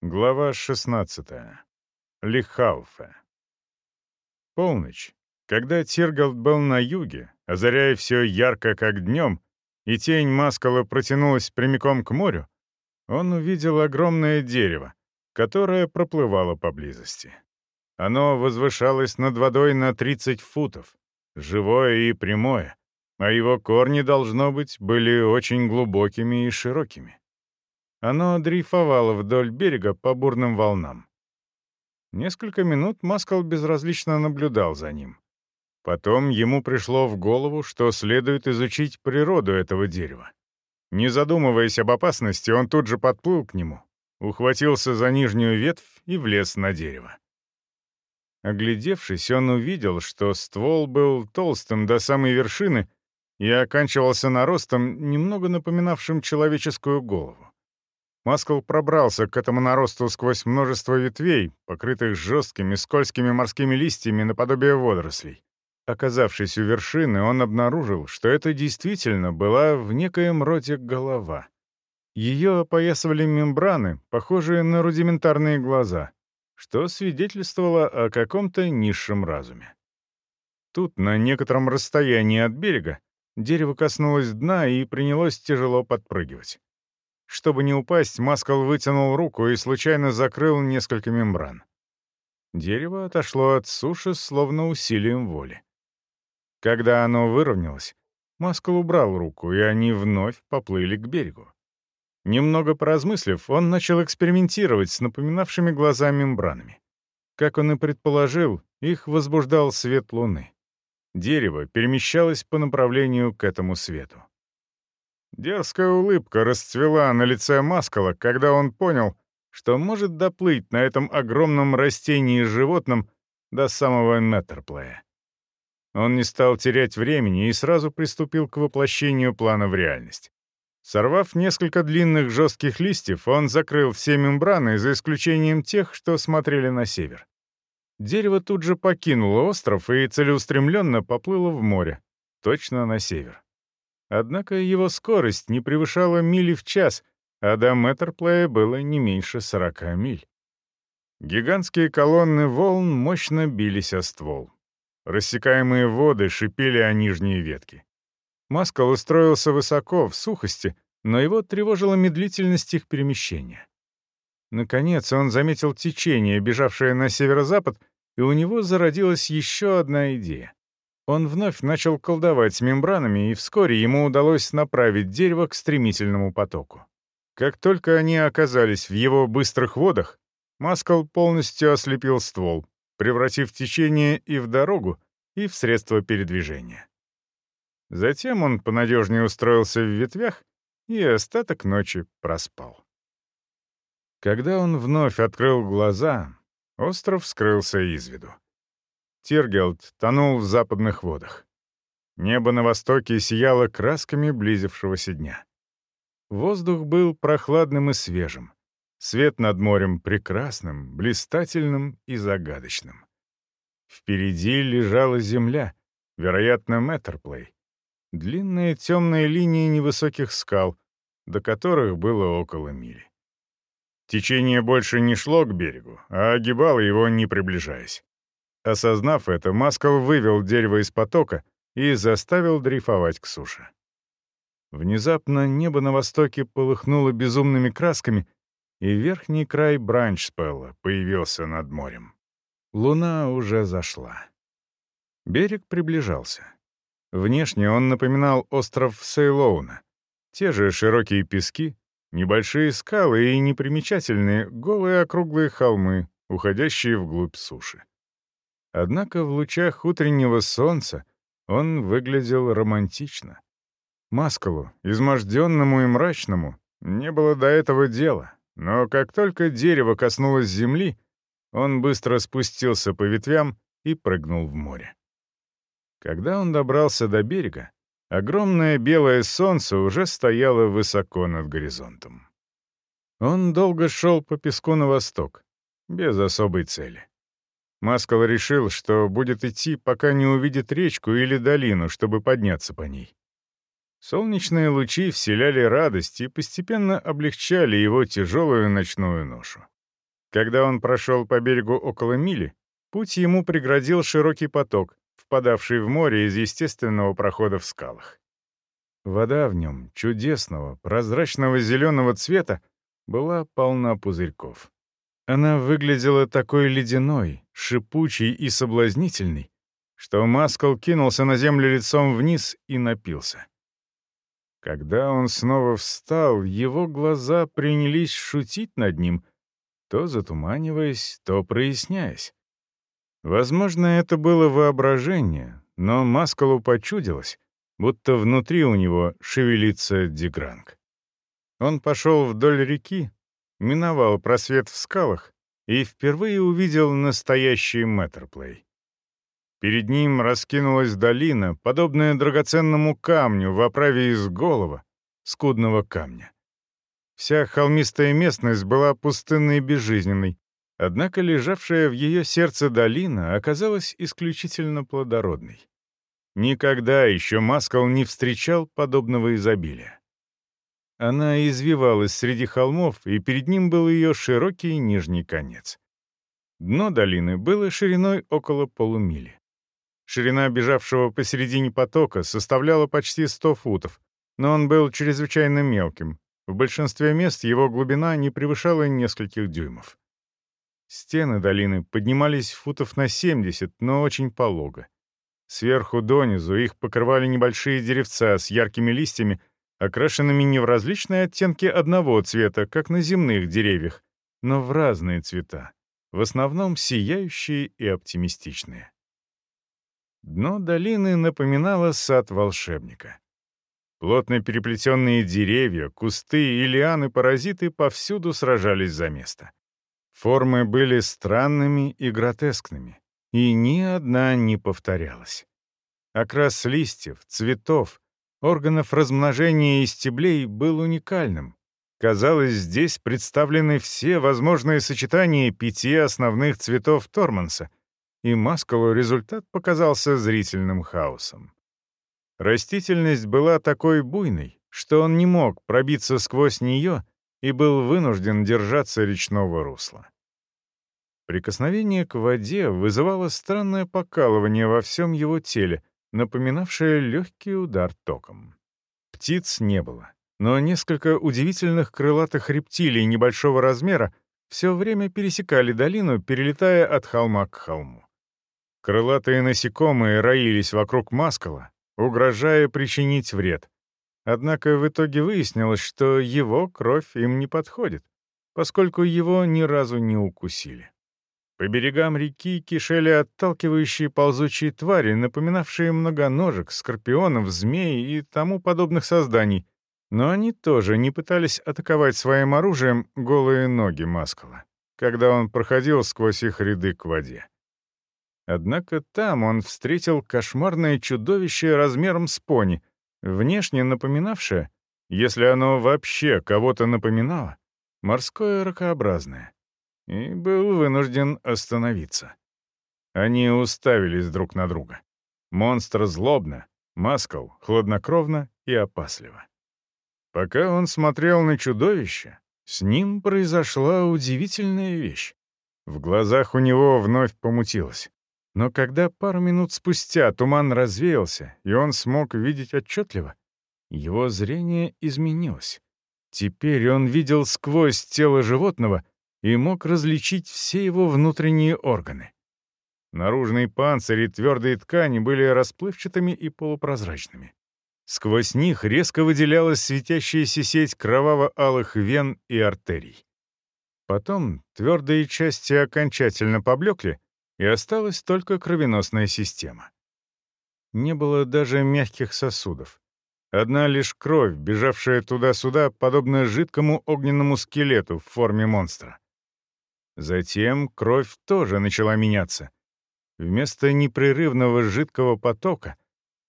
Глава 16. Лихауфе. Полночь. Когда Тиргалд был на юге, озаряя все ярко, как днем, и тень Маскала протянулась прямиком к морю, он увидел огромное дерево, которое проплывало поблизости. Оно возвышалось над водой на 30 футов, живое и прямое, а его корни, должно быть, были очень глубокими и широкими. Оно дрейфовало вдоль берега по бурным волнам. Несколько минут Маскал безразлично наблюдал за ним. Потом ему пришло в голову, что следует изучить природу этого дерева. Не задумываясь об опасности, он тут же подплыл к нему, ухватился за нижнюю ветвь и влез на дерево. Оглядевшись, он увидел, что ствол был толстым до самой вершины и оканчивался наростом, немного напоминавшим человеческую голову. Маскл пробрался к этому наросту сквозь множество ветвей, покрытых жесткими, скользкими морскими листьями наподобие водорослей. Оказавшись у вершины, он обнаружил, что это действительно была в некоем роде голова. Ее опоясывали мембраны, похожие на рудиментарные глаза, что свидетельствовало о каком-то низшем разуме. Тут, на некотором расстоянии от берега, дерево коснулось дна и принялось тяжело подпрыгивать. Чтобы не упасть, Маскал вытянул руку и случайно закрыл несколько мембран. Дерево отошло от суши словно усилием воли. Когда оно выровнялось, Маскал убрал руку, и они вновь поплыли к берегу. Немного поразмыслив, он начал экспериментировать с напоминавшими глаза мембранами. Как он и предположил, их возбуждал свет луны. Дерево перемещалось по направлению к этому свету. Дерзкая улыбка расцвела на лице Маскала, когда он понял, что может доплыть на этом огромном растении животном до самого Меттерплея. Он не стал терять времени и сразу приступил к воплощению плана в реальность. Сорвав несколько длинных жестких листьев, он закрыл все мембраны, за исключением тех, что смотрели на север. Дерево тут же покинуло остров и целеустремленно поплыло в море, точно на север. Однако его скорость не превышала мили в час, а до Меттерплея было не меньше 40 миль. Гигантские колонны волн мощно бились о ствол. Рассекаемые воды шипели о нижние ветки. Маскал устроился высоко, в сухости, но его тревожила медлительность их перемещения. Наконец он заметил течение, бежавшее на северо-запад, и у него зародилась еще одна идея. Он вновь начал колдовать с мембранами, и вскоре ему удалось направить дерево к стремительному потоку. Как только они оказались в его быстрых водах, Маскал полностью ослепил ствол, превратив течение и в дорогу, и в средство передвижения. Затем он понадежнее устроился в ветвях и остаток ночи проспал. Когда он вновь открыл глаза, остров скрылся из виду. Тиргелд тонул в западных водах. Небо на востоке сияло красками близившегося дня. Воздух был прохладным и свежим. Свет над морем прекрасным, блистательным и загадочным. Впереди лежала земля, вероятно, Меттерплей. Длинные темные линии невысоких скал, до которых было около мили. Течение больше не шло к берегу, а огибало его, не приближаясь. Осознав это, Маскал вывел дерево из потока и заставил дрейфовать к суше. Внезапно небо на востоке полыхнуло безумными красками, и верхний край Бранчспелла появился над морем. Луна уже зашла. Берег приближался. Внешне он напоминал остров Сейлоуна. Те же широкие пески, небольшие скалы и непримечательные голые округлые холмы, уходящие вглубь суши. Однако в лучах утреннего солнца он выглядел романтично. Маскалу, изможденному и мрачному, не было до этого дела, но как только дерево коснулось земли, он быстро спустился по ветвям и прыгнул в море. Когда он добрался до берега, огромное белое солнце уже стояло высоко над горизонтом. Он долго шел по песку на восток, без особой цели. Маскал решил, что будет идти, пока не увидит речку или долину, чтобы подняться по ней. Солнечные лучи вселяли радость и постепенно облегчали его тяжелую ночную ношу. Когда он прошел по берегу около мили, путь ему преградил широкий поток, впадавший в море из естественного прохода в скалах. Вода в нем, чудесного, прозрачного зеленого цвета, была полна пузырьков. Она выглядела такой ледяной, шипучей и соблазнительной, что Маскал кинулся на землю лицом вниз и напился. Когда он снова встал, его глаза принялись шутить над ним, то затуманиваясь, то проясняясь. Возможно, это было воображение, но Маскалу почудилось, будто внутри у него шевелится Дегранг. Он пошел вдоль реки, миновал просвет в скалах и впервые увидел настоящий Мэттерплей. Перед ним раскинулась долина, подобная драгоценному камню в оправе из голова, скудного камня. Вся холмистая местность была пустынной и безжизненной, однако лежавшая в ее сердце долина оказалась исключительно плодородной. Никогда еще Маскал не встречал подобного изобилия. Она извивалась среди холмов, и перед ним был ее широкий нижний конец. Дно долины было шириной около полумили. Ширина бежавшего посередине потока составляла почти 100 футов, но он был чрезвычайно мелким. В большинстве мест его глубина не превышала нескольких дюймов. Стены долины поднимались футов на 70, но очень полого. Сверху донизу их покрывали небольшие деревца с яркими листьями, окрашенными не в различные оттенки одного цвета, как на земных деревьях, но в разные цвета, в основном сияющие и оптимистичные. Дно долины напоминало сад волшебника. Плотно переплетенные деревья, кусты и лианы-паразиты повсюду сражались за место. Формы были странными и гротескными, и ни одна не повторялась. Окрас листьев, цветов, органов размножения и стеблей был уникальным. Казалось, здесь представлены все возможные сочетания пяти основных цветов Торманса, и Маскалу результат показался зрительным хаосом. Растительность была такой буйной, что он не мог пробиться сквозь нее и был вынужден держаться речного русла. Прикосновение к воде вызывало странное покалывание во всем его теле, напоминавшее легкий удар током. Птиц не было, но несколько удивительных крылатых рептилий небольшого размера все время пересекали долину, перелетая от холма к холму. Крылатые насекомые роились вокруг Маскала, угрожая причинить вред. Однако в итоге выяснилось, что его кровь им не подходит, поскольку его ни разу не укусили. По берегам реки кишели отталкивающие ползучие твари, напоминавшие многоножек, скорпионов, змей и тому подобных созданий, но они тоже не пытались атаковать своим оружием голые ноги Маскала, когда он проходил сквозь их ряды к воде. Однако там он встретил кошмарное чудовище размером с пони, внешне напоминавшее, если оно вообще кого-то напоминало, морское ракообразное, и был вынужден остановиться. Они уставились друг на друга. Монстр злобно, Маскал хладнокровно и опасливо. Пока он смотрел на чудовище, с ним произошла удивительная вещь. В глазах у него вновь помутилось. Но когда пару минут спустя туман развеялся, и он смог видеть отчетливо, его зрение изменилось. Теперь он видел сквозь тело животного и мог различить все его внутренние органы. Наружные панцири и твердые ткани были расплывчатыми и полупрозрачными. Сквозь них резко выделялась светящаяся сеть кроваво-алых вен и артерий. Потом твердые части окончательно поблекли, и осталась только кровеносная система. Не было даже мягких сосудов. Одна лишь кровь, бежавшая туда-сюда, подобно жидкому огненному скелету в форме монстра. Затем кровь тоже начала меняться. Вместо непрерывного жидкого потока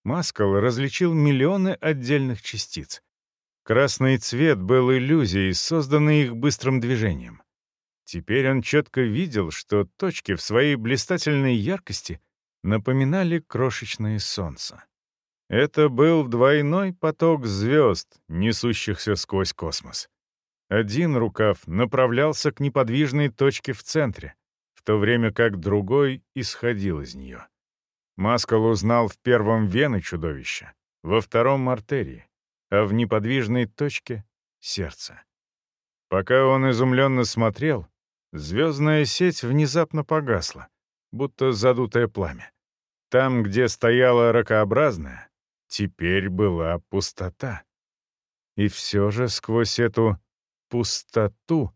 Маскал различил миллионы отдельных частиц. Красный цвет был иллюзией, созданной их быстрым движением. Теперь он четко видел, что точки в своей блистательной яркости напоминали крошечное солнце. Это был двойной поток звезд, несущихся сквозь космос. Один рукав направлялся к неподвижной точке в центре, в то время как другой исходил из нее. Маскал узнал в первом вены чудовища, во втором — артерии, а в неподвижной точке — сердце. Пока он изумленно смотрел, звездная сеть внезапно погасла, будто задутое пламя. Там, где стояла ракообразная, теперь была пустота. И все же сквозь эту пустоту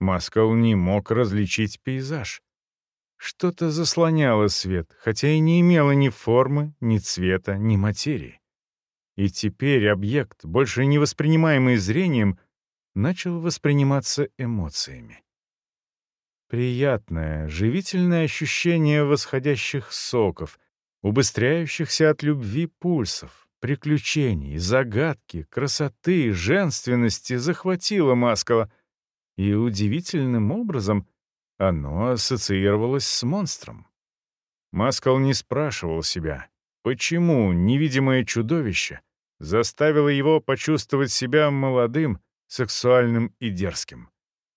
Маскал не мог различить пейзаж. Что-то заслоняло свет, хотя и не имело ни формы, ни цвета, ни материи. И теперь объект, больше не воспринимаемый зрением, начал восприниматься эмоциями. Приятное, живительное ощущение восходящих соков, убыстряющихся от любви пульсов, приключений, загадки, красоты, женственности захватило Маскала, и удивительным образом оно ассоциировалось с монстром. Маскал не спрашивал себя, почему невидимое чудовище заставило его почувствовать себя молодым, сексуальным и дерзким.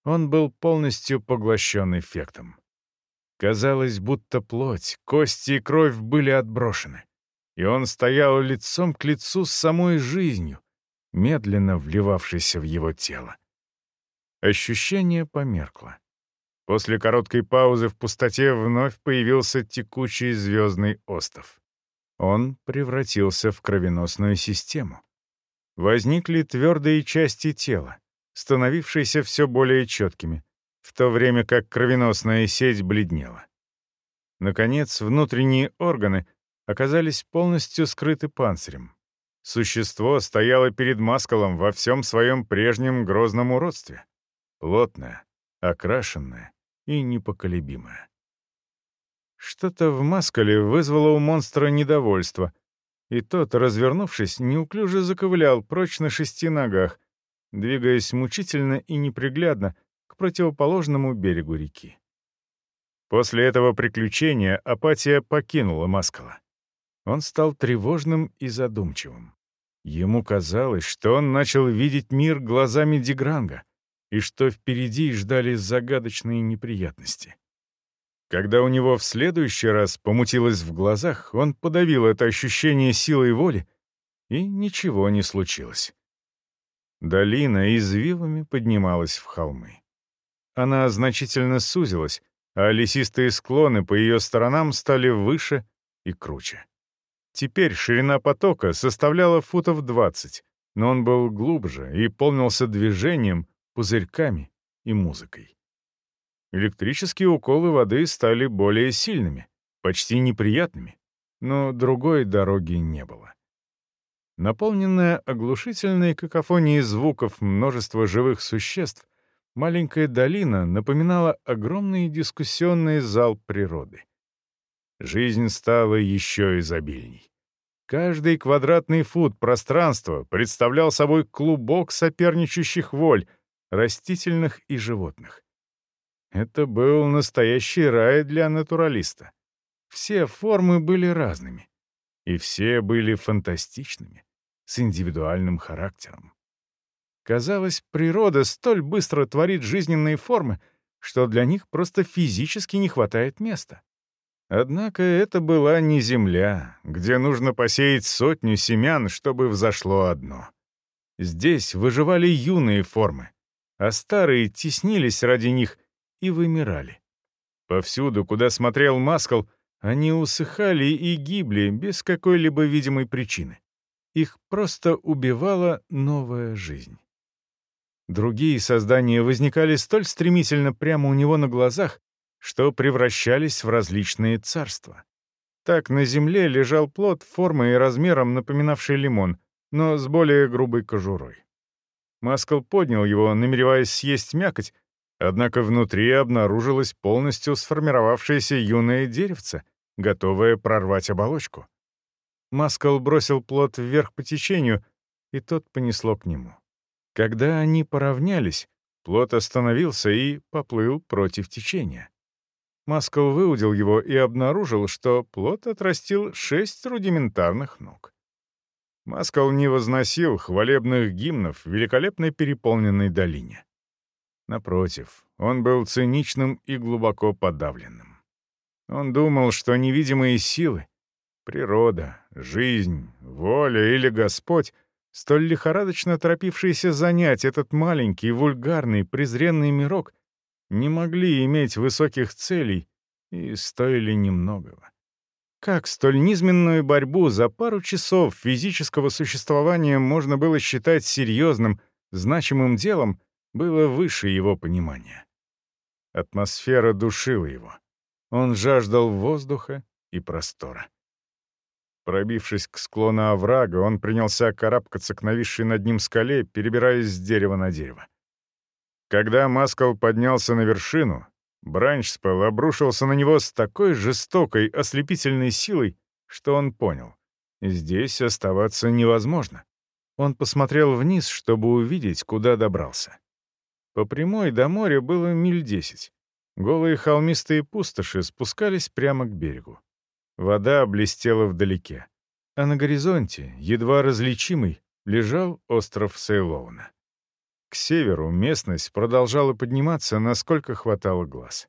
Он был полностью поглощен эффектом. Казалось, будто плоть, кости и кровь были отброшены, и он стоял лицом к лицу с самой жизнью, медленно вливавшейся в его тело. Ощущение померкло. После короткой паузы в пустоте вновь появился текучий звездный остов. Он превратился в кровеносную систему. Возникли твердые части тела, становившиеся все более четкими, в то время как кровеносная сеть бледнела. Наконец, внутренние органы оказались полностью скрыты панцирем. Существо стояло перед маскалом во всем своем прежнем грозном уродстве. Плотное, окрашенное и непоколебимое. Что-то в маскале вызвало у монстра недовольство, и тот, развернувшись, неуклюже заковылял прочь на шести ногах, двигаясь мучительно и неприглядно к противоположному берегу реки. После этого приключения апатия покинула Маскала. Он стал тревожным и задумчивым. Ему казалось, что он начал видеть мир глазами Дигранга, и что впереди ждали загадочные неприятности. Когда у него в следующий раз помутилось в глазах, он подавил это ощущение силой воли, и ничего не случилось. Долина извивами поднималась в холмы. Она значительно сузилась, а лесистые склоны по ее сторонам стали выше и круче. Теперь ширина потока составляла футов 20, но он был глубже и полнился движением, пузырьками и музыкой. Электрические уколы воды стали более сильными, почти неприятными, но другой дороги не было. Наполненная оглушительной какофонией звуков множества живых существ, маленькая долина напоминала огромный дискуссионный зал природы. Жизнь стала еще изобильней. Каждый квадратный фут пространства представлял собой клубок соперничающих воль, растительных и животных. Это был настоящий рай для натуралиста. Все формы были разными. И все были фантастичными, с индивидуальным характером. Казалось, природа столь быстро творит жизненные формы, что для них просто физически не хватает места. Однако это была не земля, где нужно посеять сотню семян, чтобы взошло одно. Здесь выживали юные формы, а старые теснились ради них и вымирали. Повсюду, куда смотрел Маскал, они усыхали и гибли без какой-либо видимой причины. Их просто убивала новая жизнь. Другие создания возникали столь стремительно прямо у него на глазах, что превращались в различные царства. Так на земле лежал плод формой и размером, напоминавший лимон, но с более грубой кожурой. Маскал поднял его, намереваясь съесть мякоть, однако внутри обнаружилось полностью сформировавшееся юное деревце, готовое прорвать оболочку. Маскал бросил плод вверх по течению, и тот понесло к нему. Когда они поравнялись, плод остановился и поплыл против течения. Маскал выудил его и обнаружил, что плод отрастил шесть рудиментарных ног. Маскал не возносил хвалебных гимнов в великолепной переполненной долине. Напротив, он был циничным и глубоко подавленным. Он думал, что невидимые силы — природа, жизнь, воля или Господь — столь лихорадочно торопившиеся занять этот маленький, вульгарный, презренный мирок, не могли иметь высоких целей и стоили немногого. Как столь низменную борьбу за пару часов физического существования можно было считать серьезным, значимым делом, было выше его понимания. Атмосфера душила его. Он жаждал воздуха и простора. Пробившись к склону оврага, он принялся карабкаться к нависшей над ним скале, перебираясь с дерева на дерево. Когда Маскал поднялся на вершину, Бранчспелл обрушился на него с такой жестокой, ослепительной силой, что он понял — здесь оставаться невозможно. Он посмотрел вниз, чтобы увидеть, куда добрался. По прямой до моря было миль десять. Голые холмистые пустоши спускались прямо к берегу. Вода блестела вдалеке. А на горизонте, едва различимый, лежал остров Сейлоуна. К северу местность продолжала подниматься, насколько хватало глаз.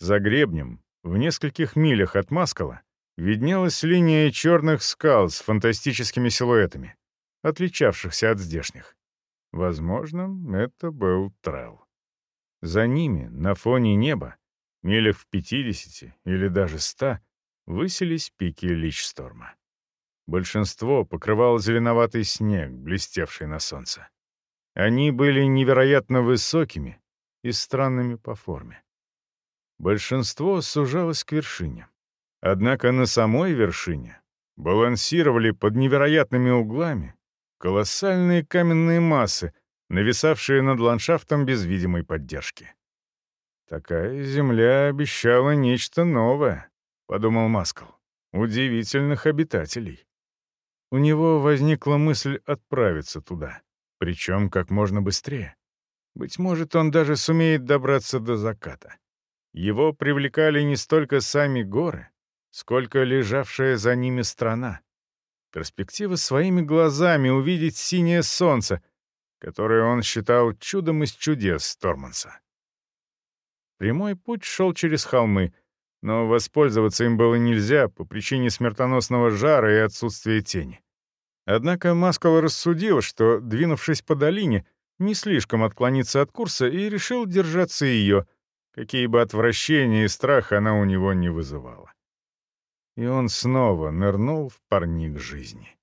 За гребнем, в нескольких милях от Маскала, виднелась линия черных скал с фантастическими силуэтами, отличавшихся от здешних. Возможно, это был Трелл. За ними, на фоне неба, милях в 50 или даже 100, высились пики Личсторма. Большинство покрывал зеленоватый снег, блестевший на солнце. Они были невероятно высокими и странными по форме. Большинство сужалось к вершине. Однако на самой вершине балансировали под невероятными углами колоссальные каменные массы, нависавшие над ландшафтом без видимой поддержки. «Такая земля обещала нечто новое», — подумал Маскал. «Удивительных обитателей». У него возникла мысль отправиться туда, причем как можно быстрее. Быть может, он даже сумеет добраться до заката. Его привлекали не столько сами горы, сколько лежавшая за ними страна. Перспектива своими глазами увидеть синее солнце, которое он считал чудом из чудес Торманса. Прямой путь шел через холмы, но воспользоваться им было нельзя по причине смертоносного жара и отсутствия тени. Однако Маскал рассудил, что, двинувшись по долине, не слишком отклониться от курса и решил держаться ее, какие бы отвращения и страх она у него не вызывала и он снова нырнул в парник жизни.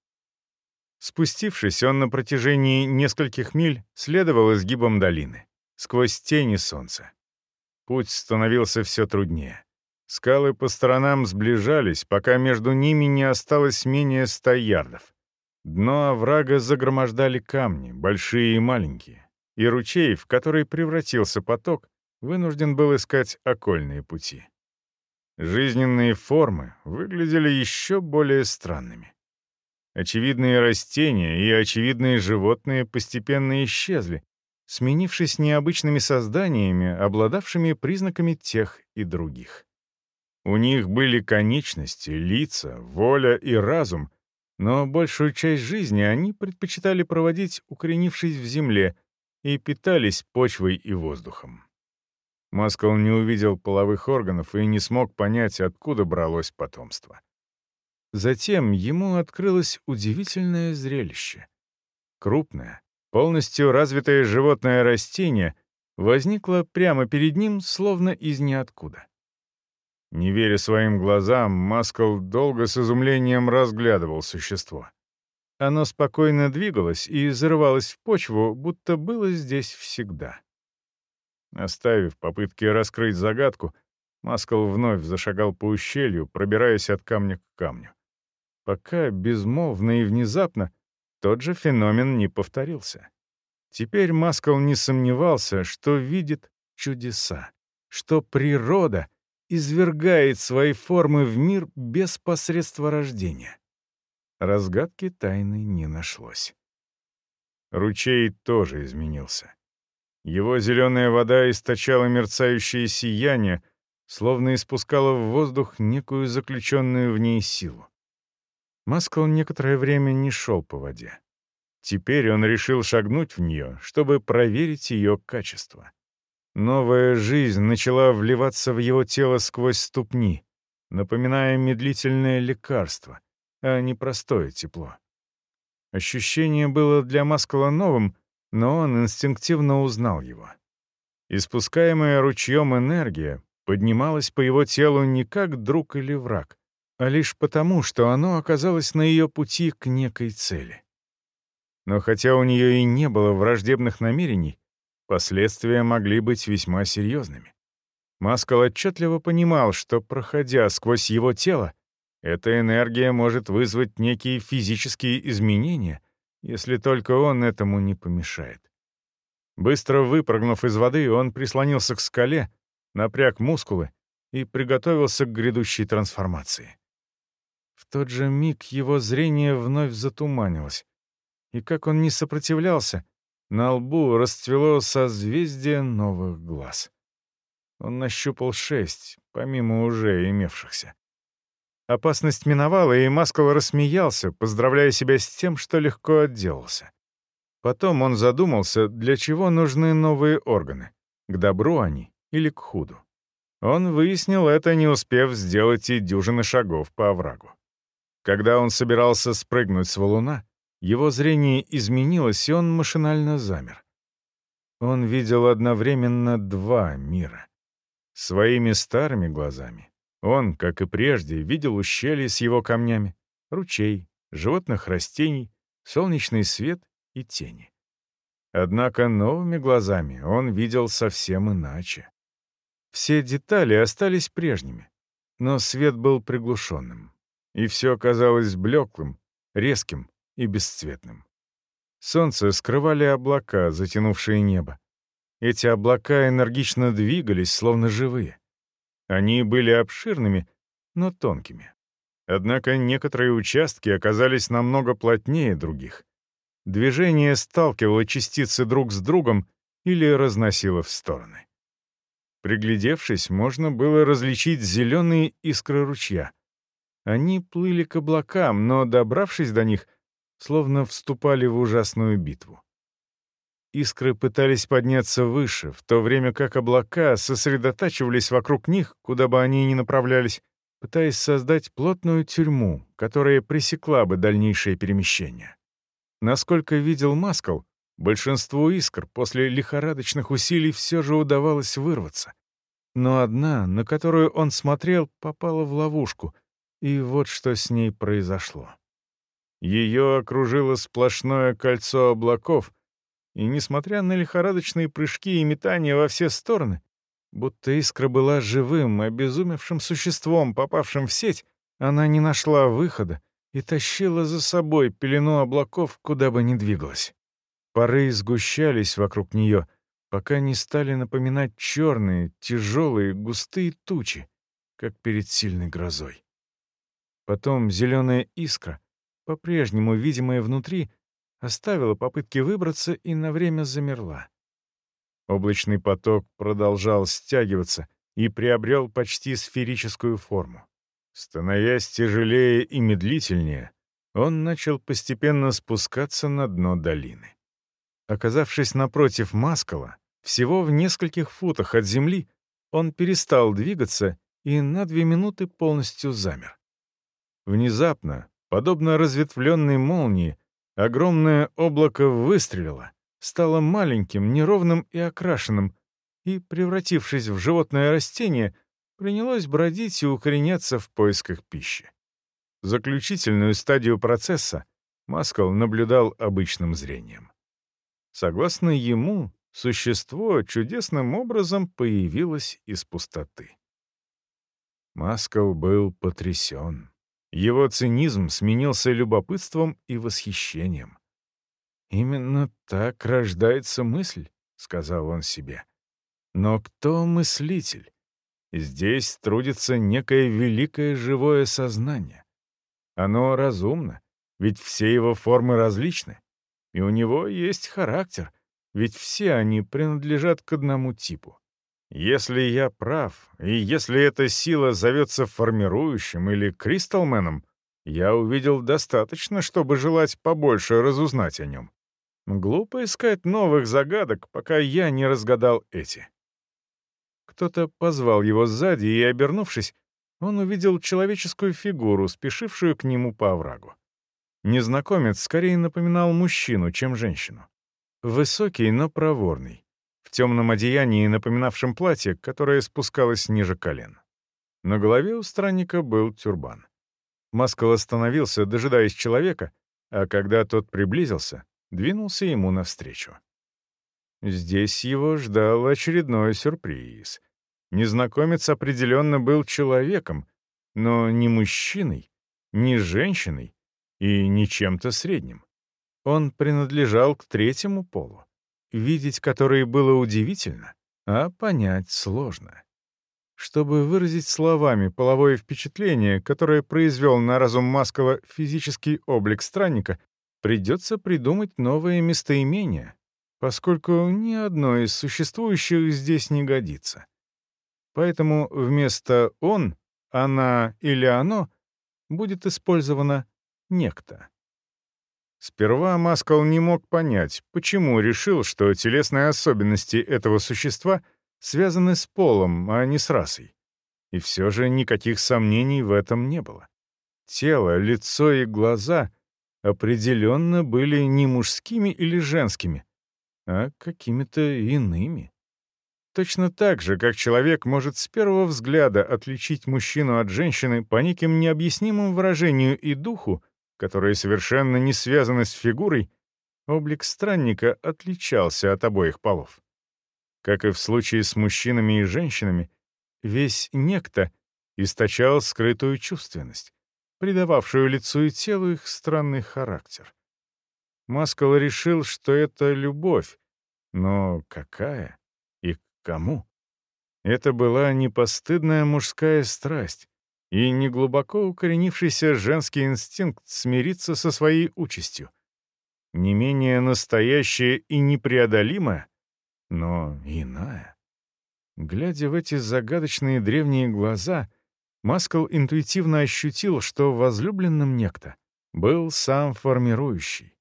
Спустившись, он на протяжении нескольких миль следовал изгибам долины, сквозь тени солнца. Путь становился все труднее. Скалы по сторонам сближались, пока между ними не осталось менее ста ярдов. Дно оврага загромождали камни, большие и маленькие, и ручей, в который превратился поток, вынужден был искать окольные пути. Жизненные формы выглядели еще более странными. Очевидные растения и очевидные животные постепенно исчезли, сменившись необычными созданиями, обладавшими признаками тех и других. У них были конечности, лица, воля и разум, но большую часть жизни они предпочитали проводить, укоренившись в земле, и питались почвой и воздухом. Маскал не увидел половых органов и не смог понять, откуда бралось потомство. Затем ему открылось удивительное зрелище. Крупное, полностью развитое животное растение возникло прямо перед ним, словно из ниоткуда. Не веря своим глазам, Маскал долго с изумлением разглядывал существо. Оно спокойно двигалось и зарывалось в почву, будто было здесь всегда. Оставив попытки раскрыть загадку, Маскал вновь зашагал по ущелью, пробираясь от камня к камню. Пока безмолвно и внезапно тот же феномен не повторился. Теперь Маскал не сомневался, что видит чудеса, что природа извергает свои формы в мир без посредства рождения. Разгадки тайны не нашлось. Ручей тоже изменился. Его зеленая вода источала мерцающее сияние, словно испускала в воздух некую заключенную в ней силу. Маскал некоторое время не шел по воде. Теперь он решил шагнуть в нее, чтобы проверить ее качество. Новая жизнь начала вливаться в его тело сквозь ступни, напоминая медлительное лекарство, а не простое тепло. Ощущение было для Маскала новым, но он инстинктивно узнал его. Испускаемая ручьем энергия поднималась по его телу не как друг или враг, а лишь потому, что оно оказалось на ее пути к некой цели. Но хотя у нее и не было враждебных намерений, последствия могли быть весьма серьезными. Маскал отчетливо понимал, что, проходя сквозь его тело, эта энергия может вызвать некие физические изменения, если только он этому не помешает. Быстро выпрыгнув из воды, он прислонился к скале, напряг мускулы и приготовился к грядущей трансформации. В тот же миг его зрение вновь затуманилось, и как он не сопротивлялся, на лбу расцвело созвездие новых глаз. Он нащупал шесть, помимо уже имевшихся. Опасность миновала, и Маскал рассмеялся, поздравляя себя с тем, что легко отделался. Потом он задумался, для чего нужны новые органы — к добру они или к худу. Он выяснил это, не успев сделать и дюжины шагов по оврагу. Когда он собирался спрыгнуть с валуна, его зрение изменилось, и он машинально замер. Он видел одновременно два мира. Своими старыми глазами он, как и прежде, видел ущелье с его камнями, ручей, животных растений, солнечный свет и тени. Однако новыми глазами он видел совсем иначе. Все детали остались прежними, но свет был приглушенным, и все казалось блеклым, резким и бесцветным. Солнце скрывали облака, затянувшие небо. Эти облака энергично двигались, словно живые. Они были обширными, но тонкими. Однако некоторые участки оказались намного плотнее других. Движение сталкивало частицы друг с другом или разносило в стороны. Приглядевшись, можно было различить зеленые искры ручья. Они плыли к облакам, но, добравшись до них, словно вступали в ужасную битву. Искры пытались подняться выше, в то время как облака сосредотачивались вокруг них, куда бы они ни направлялись, пытаясь создать плотную тюрьму, которая пресекла бы дальнейшее перемещение. Насколько видел Маскал, большинству искр после лихорадочных усилий все же удавалось вырваться. Но одна, на которую он смотрел, попала в ловушку, и вот что с ней произошло. Ее окружило сплошное кольцо облаков — и, несмотря на лихорадочные прыжки и метания во все стороны, будто искра была живым, обезумевшим существом, попавшим в сеть, она не нашла выхода и тащила за собой пелену облаков, куда бы ни двигалась. Пары сгущались вокруг нее, пока не стали напоминать черные, тяжелые, густые тучи, как перед сильной грозой. Потом зеленая искра, по-прежнему видимая внутри, оставила попытки выбраться и на время замерла. Облачный поток продолжал стягиваться и приобрел почти сферическую форму. Становясь тяжелее и медлительнее, он начал постепенно спускаться на дно долины. Оказавшись напротив Маскала, всего в нескольких футах от земли, он перестал двигаться и на две минуты полностью замер. Внезапно, подобно разветвленной молнии, Огромное облако выстрелило, стало маленьким, неровным и окрашенным, и, превратившись в животное растение, принялось бродить и укореняться в поисках пищи. Заключительную стадию процесса Маскал наблюдал обычным зрением. Согласно ему, существо чудесным образом появилось из пустоты. Маскал был потрясен. Его цинизм сменился любопытством и восхищением. «Именно так рождается мысль», — сказал он себе. «Но кто мыслитель? Здесь трудится некое великое живое сознание. Оно разумно, ведь все его формы различны, и у него есть характер, ведь все они принадлежат к одному типу. Если я прав, и если эта сила зовется формирующим или кристалменом, Я увидел достаточно, чтобы желать побольше разузнать о нем. Глупо искать новых загадок, пока я не разгадал эти. Кто-то позвал его сзади, и, обернувшись, он увидел человеческую фигуру, спешившую к нему по оврагу. Незнакомец скорее напоминал мужчину, чем женщину. Высокий, но проворный, в темном одеянии, напоминавшем платье, которое спускалось ниже колен. На голове у странника был тюрбан. Маскал остановился, дожидаясь человека, а когда тот приблизился, двинулся ему навстречу. Здесь его ждал очередной сюрприз. Незнакомец определенно был человеком, но не мужчиной, не женщиной и не чем-то средним. Он принадлежал к третьему полу, видеть который было удивительно, а понять сложно. Чтобы выразить словами половое впечатление, которое произвел на разум Маскала физический облик странника, придется придумать новое местоимение, поскольку ни одно из существующих здесь не годится. Поэтому вместо «он», «она» или «оно» будет использовано «некто». Сперва Маскал не мог понять, почему решил, что телесные особенности этого существа связаны с полом, а не с расой. И все же никаких сомнений в этом не было. Тело, лицо и глаза определенно были не мужскими или женскими, а какими-то иными. Точно так же, как человек может с первого взгляда отличить мужчину от женщины по неким необъяснимым выражению и духу, которые совершенно не связаны с фигурой, облик странника отличался от обоих полов. Как и в случае с мужчинами и женщинами, весь некто источал скрытую чувственность, придававшую лицу и телу их странный характер. Маскал решил, что это любовь, но какая и к кому? Это была непостыдная мужская страсть и неглубоко укоренившийся женский инстинкт смириться со своей участью. Не менее настоящая и непреодолимая, но иная. Глядя в эти загадочные древние глаза, Маскал интуитивно ощутил, что возлюбленным некто был сам формирующий.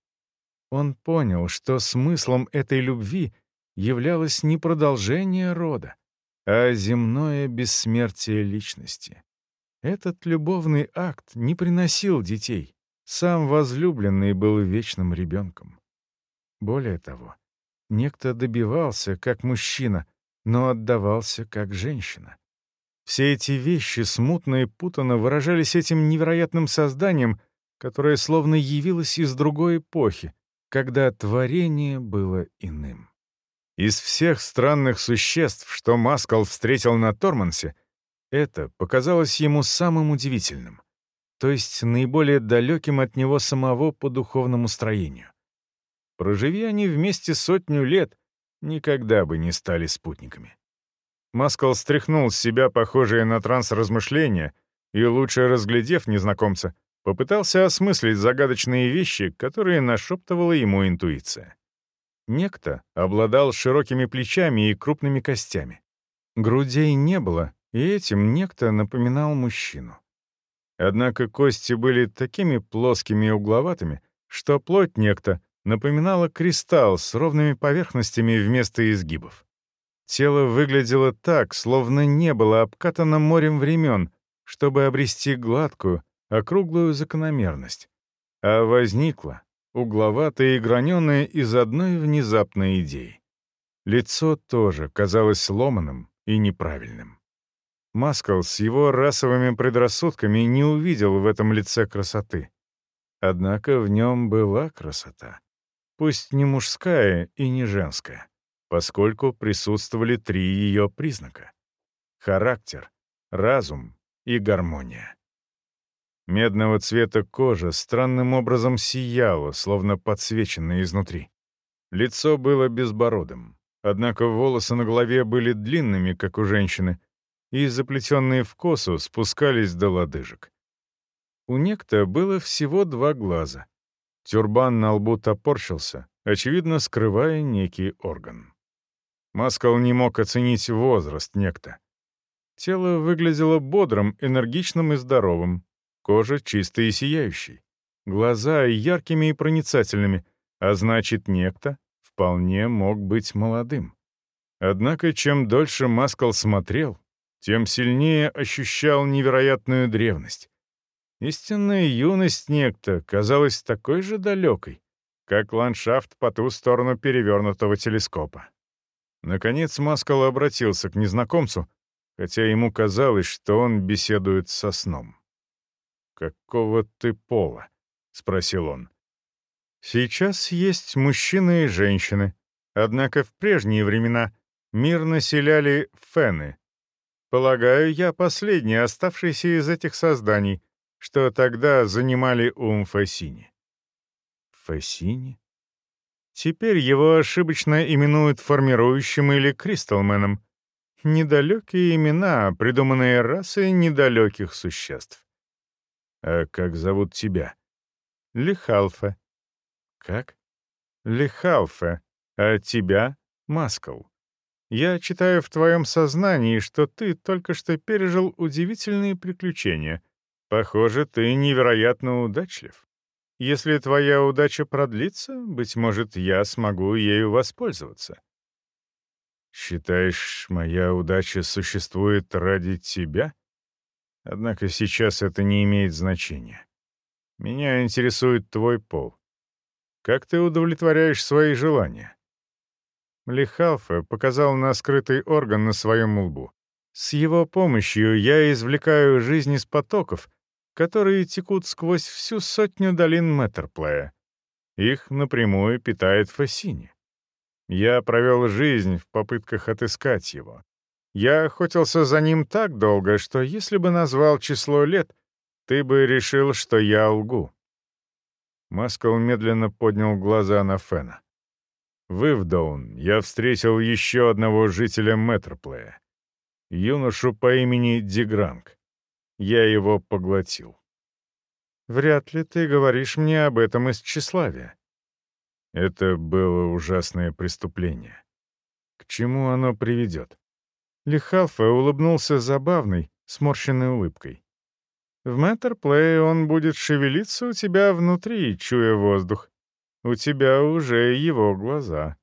Он понял, что смыслом этой любви являлось не продолжение рода, а земное бессмертие личности. Этот любовный акт не приносил детей. Сам возлюбленный был вечным ребенком. Более того, некто добивался как мужчина, но отдавался как женщина. Все эти вещи смутно и путанно выражались этим невероятным созданием, которое словно явилось из другой эпохи, когда творение было иным. Из всех странных существ, что Маскал встретил на Тормансе, это показалось ему самым удивительным, то есть наиболее далеким от него самого по духовному строению. Проживи они вместе сотню лет, никогда бы не стали спутниками. Маскал стряхнул с себя похожие на транс размышления и, лучше разглядев незнакомца, попытался осмыслить загадочные вещи, которые нашептывала ему интуиция. Некто обладал широкими плечами и крупными костями. Грудей не было, и этим некто напоминал мужчину. Однако кости были такими плоскими и угловатыми, что плоть некто напоминала кристалл с ровными поверхностями вместо изгибов. Тело выглядело так, словно не было обкатано морем времен, чтобы обрести гладкую, округлую закономерность, а возникла угловатая и граненая из одной внезапной идеи. Лицо тоже казалось сломанным и неправильным. Маскал с его расовыми предрассудками не увидел в этом лице красоты. Однако в нем была красота. Пусть не мужская и не женская, поскольку присутствовали три ее признака — характер, разум и гармония. Медного цвета кожа странным образом сияла, словно подсвеченная изнутри. Лицо было безбородым, однако волосы на голове были длинными, как у женщины, и, заплетенные в косу, спускались до лодыжек. У некто было всего два глаза. Тюрбан на лбу топорщился, очевидно, скрывая некий орган. Маскал не мог оценить возраст некто. Тело выглядело бодрым, энергичным и здоровым, Кожа чистая и сияющей. Глаза яркими и проницательными, а значит, некто вполне мог быть молодым. Однако, чем дольше Маскал смотрел, тем сильнее ощущал невероятную древность. Истинная юность некто казалась такой же далекой, как ландшафт по ту сторону перевернутого телескопа. Наконец Маскал обратился к незнакомцу, хотя ему казалось, что он беседует со сном. «Какого ты пола?» — спросил он. «Сейчас есть мужчины и женщины, однако в прежние времена мир населяли фены. Полагаю, я последний оставшийся из этих созданий, что тогда занимали ум Фассини. Фассини? Теперь его ошибочно именуют формирующим или кристалменом. Недалекие имена, придуманные расой недалеких существ. А как зовут тебя? Лихалфа. Как? Лихалфа. А тебя — Маскал. Я читаю в твоем сознании, что ты только что пережил удивительные приключения — Похоже, ты невероятно удачлив. Если твоя удача продлится, быть может, я смогу ею воспользоваться. Считаешь, моя удача существует ради тебя? Однако сейчас это не имеет значения. Меня интересует твой пол. Как ты удовлетворяешь свои желания? Лихалфа показал на скрытый орган на своем лбу. С его помощью я извлекаю жизнь из потоков — которые текут сквозь всю сотню долин Мэттерплея. Их напрямую питает Фассини. Я провел жизнь в попытках отыскать его. Я охотился за ним так долго, что если бы назвал число лет, ты бы решил, что я лгу. Маскал медленно поднял глаза на Фена. В Ивдоун я встретил еще одного жителя Мэттерплея, юношу по имени Дигранг. Я его поглотил. Вряд ли ты говоришь мне об этом из тщеславия. Это было ужасное преступление. К чему оно приведет? Лихалфа улыбнулся забавной, сморщенной улыбкой. В Мэттерплее он будет шевелиться у тебя внутри, чуя воздух. У тебя уже его глаза.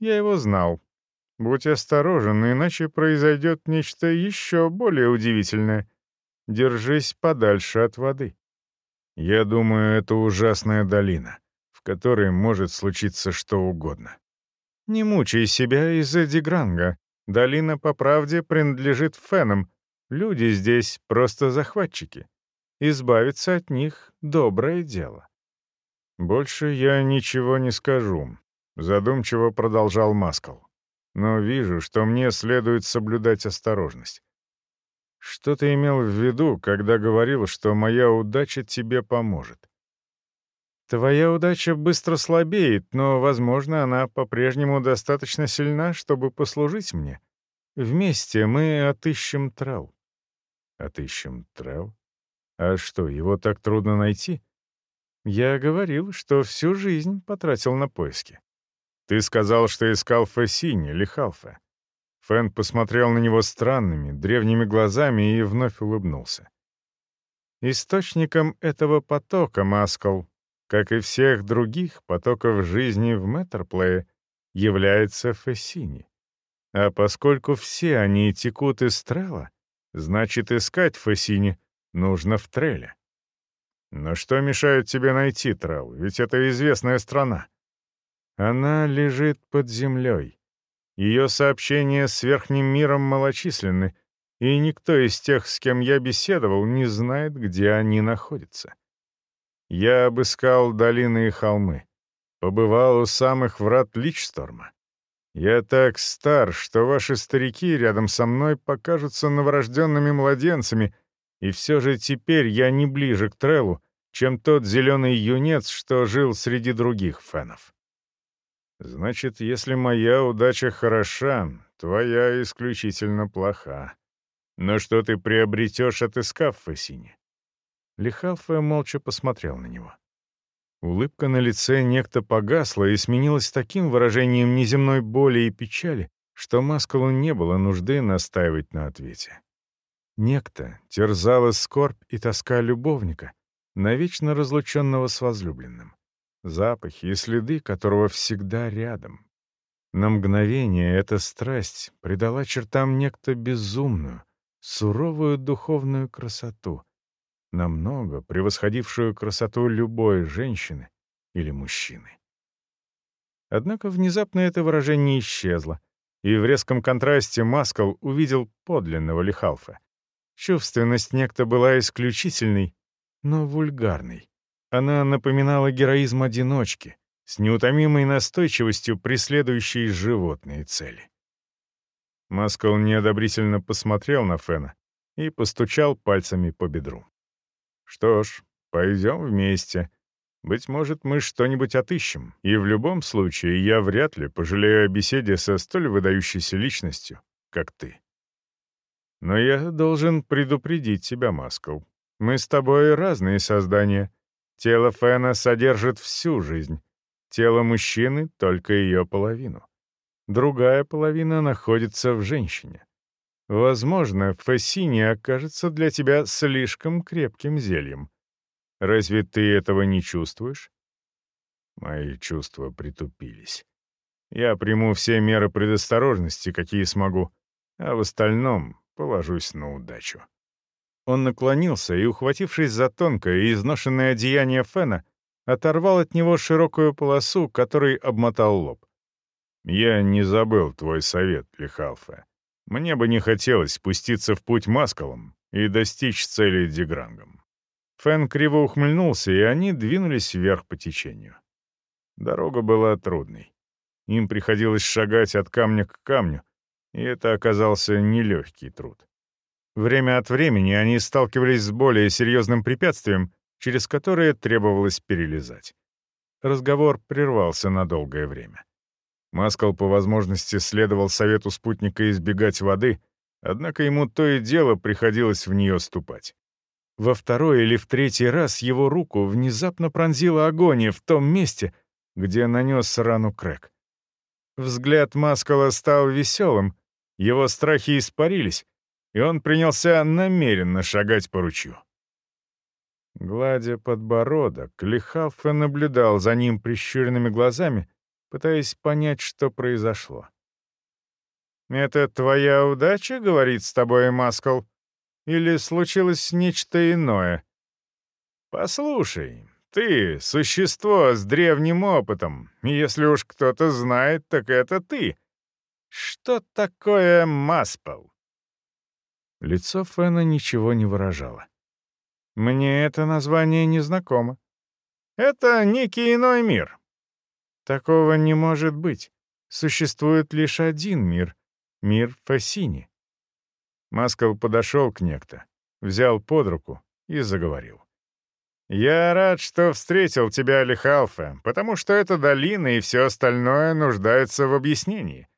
Я его знал. Будь осторожен, иначе произойдет нечто еще более удивительное — Держись подальше от воды. Я думаю, это ужасная долина, в которой может случиться что угодно. Не мучай себя из-за Дигранга. Долина, по правде, принадлежит фенам. Люди здесь просто захватчики. Избавиться от них — доброе дело. Больше я ничего не скажу, — задумчиво продолжал Маскал. Но вижу, что мне следует соблюдать осторожность. Что ты имел в виду, когда говорил, что моя удача тебе поможет? Твоя удача быстро слабеет, но, возможно, она по-прежнему достаточно сильна, чтобы послужить мне. Вместе мы отыщем Трел. Отыщем Трел? А что, его так трудно найти? Я говорил, что всю жизнь потратил на поиски. Ты сказал, что искал Фасини или Халфа. Фэн посмотрел на него странными, древними глазами и вновь улыбнулся. Источником этого потока, Маскал, как и всех других потоков жизни в Мэттерплее, является Фессини. А поскольку все они текут из Трела, значит, искать Фессини нужно в Треле. Но что мешает тебе найти Трел? Ведь это известная страна. Она лежит под землей. Ее сообщения с Верхним миром малочисленны, и никто из тех, с кем я беседовал, не знает, где они находятся. Я обыскал долины и холмы, побывал у самых врат Личсторма. Я так стар, что ваши старики рядом со мной покажутся новорожденными младенцами, и все же теперь я не ближе к Трелу, чем тот зеленый юнец, что жил среди других фенов. Значит, если моя удача хороша, твоя исключительно плоха. Но что ты приобретешь, отыскав Фасини? Лихалфа молча посмотрел на него. Улыбка на лице некто погасла и сменилась таким выражением неземной боли и печали, что Маскалу не было нужды настаивать на ответе. Некто терзала скорбь и тоска любовника, навечно разлученного с возлюбленным, запахи и следы которого всегда рядом. На мгновение эта страсть придала чертам некто безумную, суровую духовную красоту, намного превосходившую красоту любой женщины или мужчины. Однако внезапно это выражение исчезло, и в резком контрасте Маскал увидел подлинного Лихалфа. Чувственность некто была исключительной, но вульгарной. Она напоминала героизм одиночки, с неутомимой настойчивостью преследующей животные цели. Маскал неодобрительно посмотрел на Фена и постучал пальцами по бедру. «Что ж, пойдем вместе. Быть может, мы что-нибудь отыщем, и в любом случае я вряд ли пожалею о беседе со столь выдающейся личностью, как ты. Но я должен предупредить тебя, Маскл. Мы с тобой разные создания. Тело Фена содержит всю жизнь. Тело мужчины — только ее половину. Другая половина находится в женщине. Возможно, Фассини окажется для тебя слишком крепким зельем. Разве ты этого не чувствуешь? Мои чувства притупились. Я приму все меры предосторожности, какие смогу, а в остальном положусь на удачу. Он наклонился и, ухватившись за тонкое и изношенное одеяние Фена, оторвал от него широкую полосу, которой обмотал лоб. «Я не забыл твой совет, Лихалфа. Мне бы не хотелось спуститься в путь маскалом и достичь цели Дегрангом. Фэн криво ухмыльнулся, и они двинулись вверх по течению. Дорога была трудной. Им приходилось шагать от камня к камню, и это оказался нелегкий труд. Время от времени они сталкивались с более серьезным препятствием, через которое требовалось перелезать. Разговор прервался на долгое время. Маскал по возможности следовал совету спутника избегать воды, однако ему то и дело приходилось в нее ступать. Во второй или в третий раз его руку внезапно пронзила агония в том месте, где нанес рану Крэк. Взгляд Маскала стал веселым, его страхи испарились, и он принялся намеренно шагать по ручью. Гладя подбородок, Лихалфа наблюдал за ним прищуренными глазами, пытаясь понять, что произошло. «Это твоя удача, — говорит с тобой Маскал?» Или случилось нечто иное? Послушай, ты — существо с древним опытом, если уж кто-то знает, так это ты. Что такое Маспал? Лицо Фэна ничего не выражало. Мне это название не знакомо. Это некий иной мир. Такого не может быть. Существует лишь один мир — мир Фасини. Маскал подошел к некто, взял под руку и заговорил. «Я рад, что встретил тебя, Лихалфа, потому что эта долина и все остальное нуждаются в объяснении.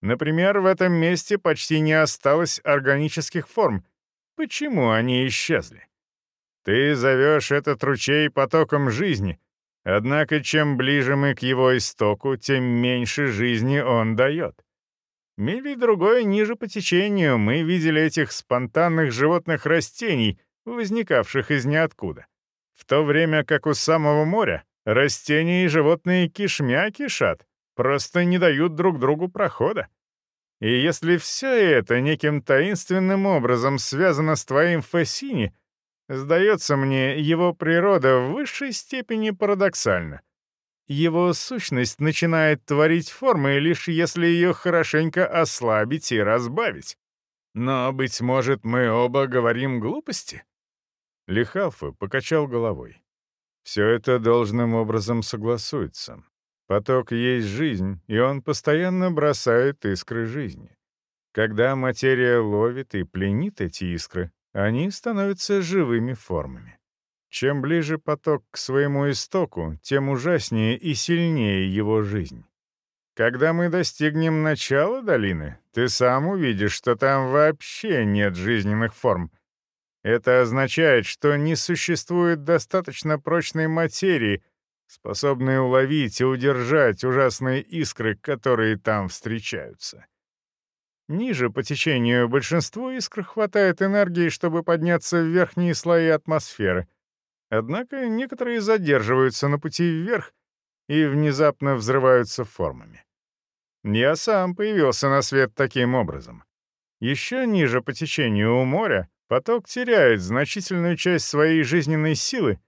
Например, в этом месте почти не осталось органических форм. Почему они исчезли? Ты зовешь этот ручей потоком жизни, однако чем ближе мы к его истоку, тем меньше жизни он дает. Мили другой ниже по течению мы видели этих спонтанных животных растений, возникавших из ниоткуда. В то время как у самого моря растения и животные кишмя кишат, просто не дают друг другу прохода. И если все это неким таинственным образом связано с твоим Фассини, сдается мне, его природа в высшей степени парадоксальна. Его сущность начинает творить формы, лишь если ее хорошенько ослабить и разбавить. Но, быть может, мы оба говорим глупости?» Лихалфа покачал головой. «Все это должным образом согласуется. Поток есть жизнь, и он постоянно бросает искры жизни. Когда материя ловит и пленит эти искры, они становятся живыми формами. Чем ближе поток к своему истоку, тем ужаснее и сильнее его жизнь. Когда мы достигнем начала долины, ты сам увидишь, что там вообще нет жизненных форм. Это означает, что не существует достаточно прочной материи, способной уловить и удержать ужасные искры, которые там встречаются. Ниже по течению большинству искр хватает энергии, чтобы подняться в верхние слои атмосферы. Однако некоторые задерживаются на пути вверх и внезапно взрываются формами. Я сам появился на свет таким образом. Еще ниже по течению у моря поток теряет значительную часть своей жизненной силы,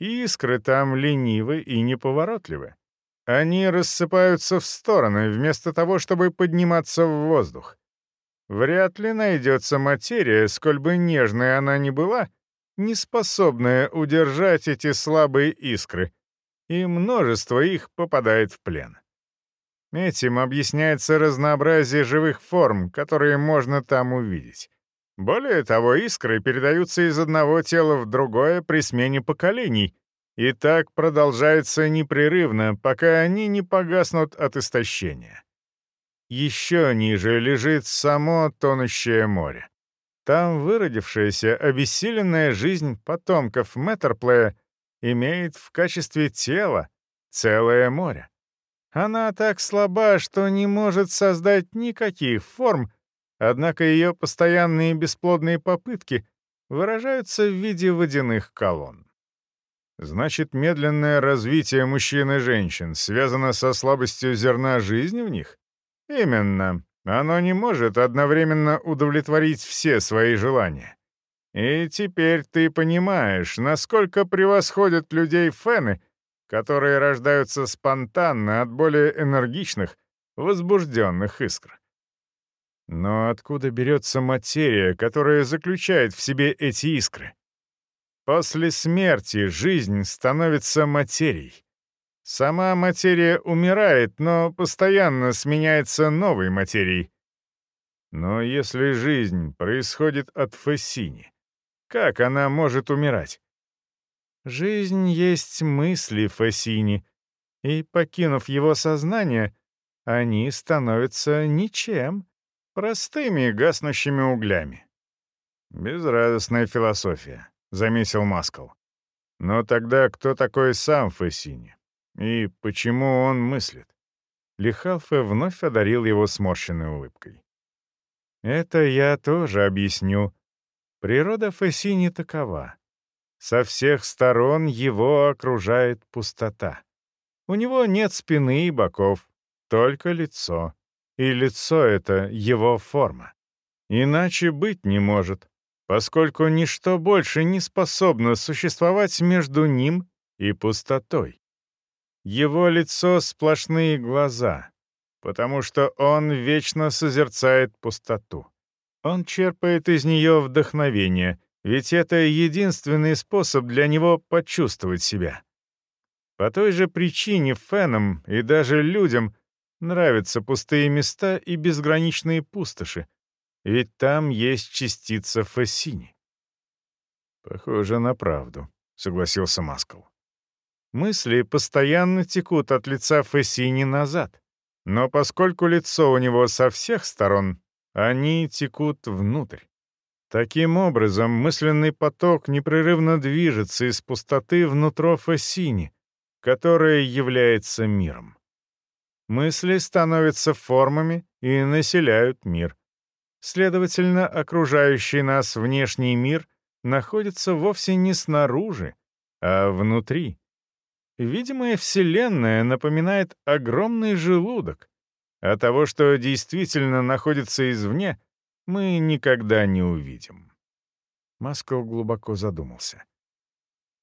искры там ленивы и неповоротливы. Они рассыпаются в стороны, вместо того, чтобы подниматься в воздух. Вряд ли найдется материя, сколь бы нежной она ни была, не способная удержать эти слабые искры, и множество их попадает в плен. Этим объясняется разнообразие живых форм, которые можно там увидеть. Более того, искры передаются из одного тела в другое при смене поколений, и так продолжается непрерывно, пока они не погаснут от истощения. Еще ниже лежит само тонущее море. Там выродившаяся обессиленная жизнь потомков Мэттерплея имеет в качестве тела целое море. Она так слаба, что не может создать никаких форм, однако ее постоянные бесплодные попытки выражаются в виде водяных колонн. Значит, медленное развитие мужчин и женщин связано со слабостью зерна жизни в них? Именно. Оно не может одновременно удовлетворить все свои желания. И теперь ты понимаешь, насколько превосходят людей фены, которые рождаются спонтанно от более энергичных, возбужденных искр. Но откуда берется материя, которая заключает в себе эти искры? После смерти жизнь становится материей. Сама материя умирает, но постоянно сменяется новой материей. Но если жизнь происходит от Фессини, как она может умирать? Жизнь есть мысли Фессини, и, покинув его сознание, они становятся ничем, простыми гаснущими углями. «Безрадостная философия», — заметил Маскал. «Но тогда кто такой сам Фессини? И почему он мыслит? Лихалфе вновь одарил его сморщенной улыбкой. «Это я тоже объясню. Природа Фессини такова. Со всех сторон его окружает пустота. У него нет спины и боков, только лицо. И лицо — это его форма. Иначе быть не может, поскольку ничто больше не способно существовать между ним и пустотой. Его лицо — сплошные глаза, потому что он вечно созерцает пустоту. Он черпает из нее вдохновение, ведь это единственный способ для него почувствовать себя. По той же причине фенам и даже людям нравятся пустые места и безграничные пустоши, ведь там есть частица Фассини. «Похоже на правду», — согласился Маскал. Мысли постоянно текут от лица Фессини назад. Но поскольку лицо у него со всех сторон, они текут внутрь. Таким образом, мысленный поток непрерывно движется из пустоты внутрь Фессини, которая является миром. Мысли становятся формами и населяют мир. Следовательно, окружающий нас внешний мир находится вовсе не снаружи, а внутри. Видимая Вселенная напоминает огромный желудок, а того, что действительно находится извне, мы никогда не увидим. Маскал глубоко задумался.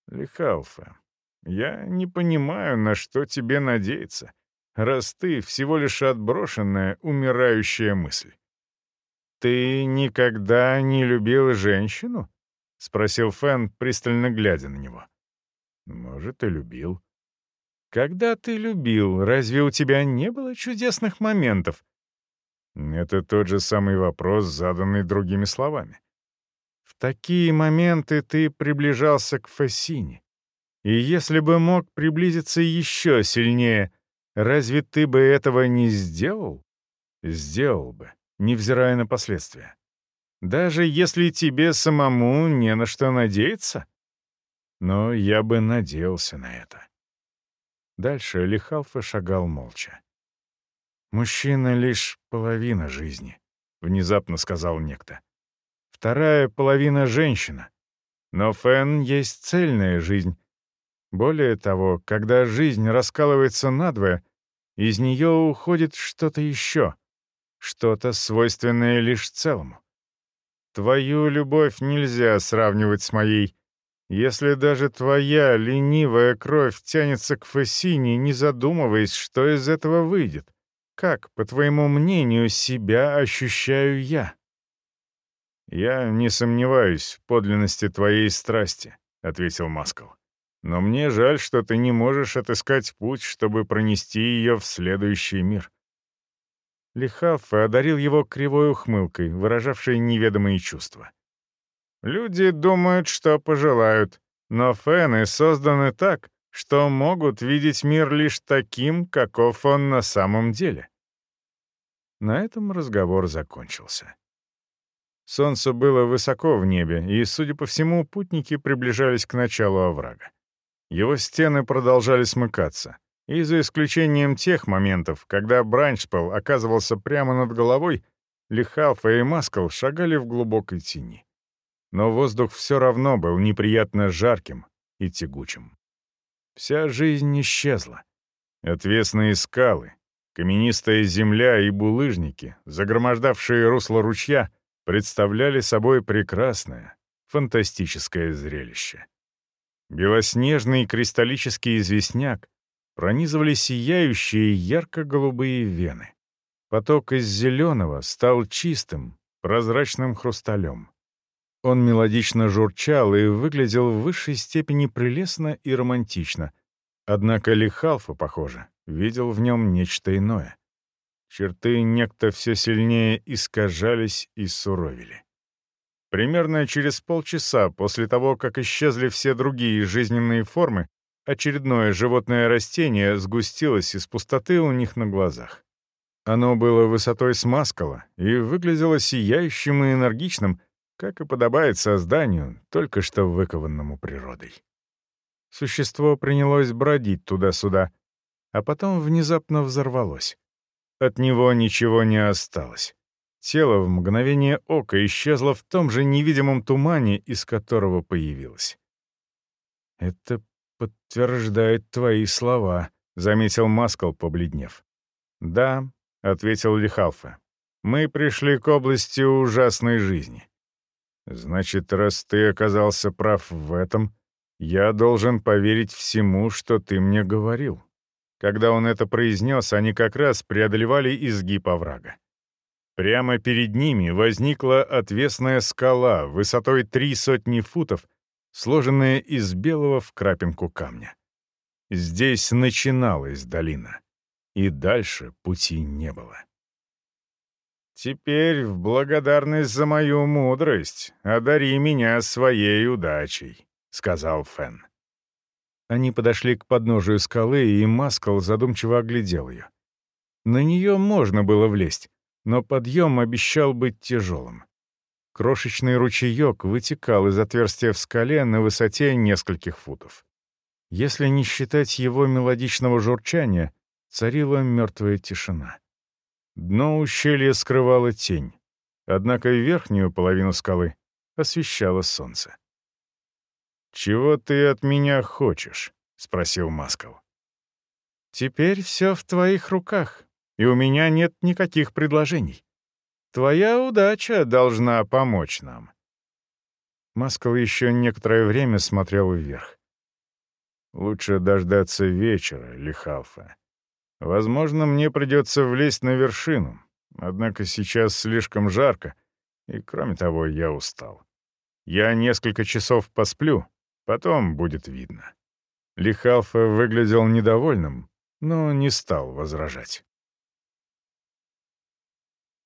«Лихалфа, я не понимаю, на что тебе надеяться, раз ты всего лишь отброшенная, умирающая мысль». «Ты никогда не любил женщину?» — спросил Фэн, пристально глядя на него. «Может, и любил. Когда ты любил, разве у тебя не было чудесных моментов? Это тот же самый вопрос, заданный другими словами. В такие моменты ты приближался к Фассине. И если бы мог приблизиться еще сильнее, разве ты бы этого не сделал? Сделал бы, невзирая на последствия. Даже если тебе самому не на что надеяться? Но я бы надеялся на это. Дальше Лихалфа шагал молча. Мужчина — лишь половина жизни. — внезапно сказал некто. «Вторая половина — женщина. Но Фэн есть цельная жизнь. Более того, когда жизнь раскалывается надвое, из нее уходит что-то еще, что-то свойственное лишь целому. Твою любовь нельзя сравнивать с моей. Если даже твоя ленивая кровь тянется к Фассине, не задумываясь, что из этого выйдет, как, по твоему мнению, себя ощущаю я? «Я не сомневаюсь в подлинности твоей страсти», — ответил Маскал. «Но мне жаль, что ты не можешь отыскать путь, чтобы пронести ее в следующий мир. Лихаффе одарил его кривой ухмылкой, выражавшей неведомые чувства. «Люди думают, что пожелают, но фены созданы так, что могут видеть мир лишь таким, каков он на самом деле». На этом разговор закончился. Солнце было высоко в небе, и, судя по всему, путники приближались к началу оврага. Его стены продолжали смыкаться — и за исключением тех моментов, когда Бранчпел оказывался прямо над головой, Лихалфа и Маскал шагали в глубокой тени. Но воздух все равно был неприятно жарким и тягучим. Вся жизнь исчезла. Отвесные скалы, каменистая земля и булыжники, загромождавшие русло ручья, представляли собой прекрасное, фантастическое зрелище. Белоснежный кристаллический известняк пронизывали сияющие ярко-голубые вены. Поток из зеленого стал чистым, прозрачным хрусталем. Он мелодично журчал и выглядел в высшей степени прелестно и романтично. Однако Лихалфа, похоже, видел в нем нечто иное. Черты некто все сильнее искажались и суровили. Примерно через полчаса после того, как исчезли все другие жизненные формы, очередное животное растение сгустилось из пустоты у них на глазах. Оно было высотой с маскала и выглядело сияющим и энергичным, как и подобает созданию, только что выкованному природой. Существо принялось бродить туда-сюда, а потом внезапно взорвалось. От него ничего не осталось. Тело в мгновение ока исчезло в том же невидимом тумане, из которого появилось. Это «Подтверждает твои слова», — заметил Маскал, побледнев. «Да», — ответил Лихалфа. «Мы пришли к области ужасной жизни. Значит, раз ты оказался прав в этом, я должен поверить всему, что ты мне говорил». Когда он это произнес, они как раз преодолевали изгиб оврага. Прямо перед ними возникла отвесная скала высотой три сотни футов, сложенная из белого в крапинку камня. Здесь начиналась долина, и дальше пути не было. «Теперь, в благодарность за мою мудрость, одари меня своей удачей», — сказал Фен. Они подошли к подножию скалы, и Маскал задумчиво оглядел ее. На нее можно было влезть, но подъем обещал быть тяжелым. Крошечный ручеек вытекал из отверстия в скале на высоте нескольких футов. Если не считать его мелодичного журчания, царила мертвая тишина. Дно ущелья скрывало тень, однако верхнюю половину скалы освещало солнце. «Чего ты от меня хочешь?» — спросил Маскал. «Теперь все в твоих руках, и у меня нет никаких предложений. Твоя удача должна помочь нам». Маскал еще некоторое время смотрел вверх. «Лучше дождаться вечера, Лихалфа. Возможно, мне придется влезть на вершину, однако сейчас слишком жарко, и, кроме того, я устал. Я несколько часов посплю, потом будет видно». Лихалфа выглядел недовольным, но не стал возражать.